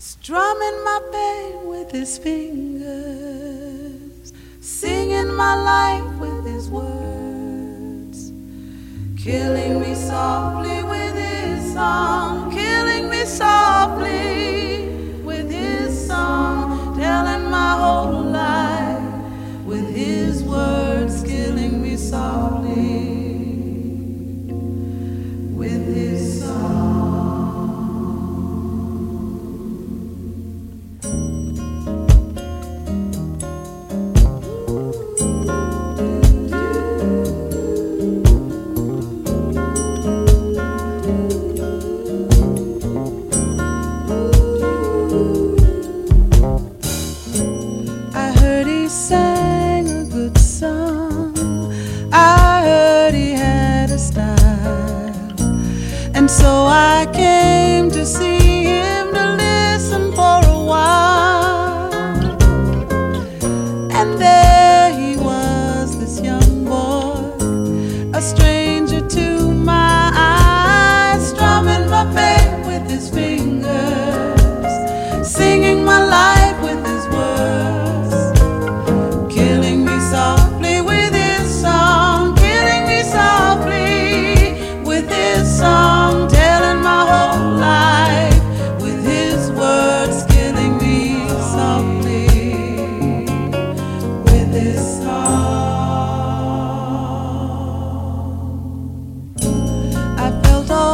strumming my pain with his fingers, singing my life with his words, killing me softly. so I came to see him to listen for a while. And there he was, this young boy, a stranger.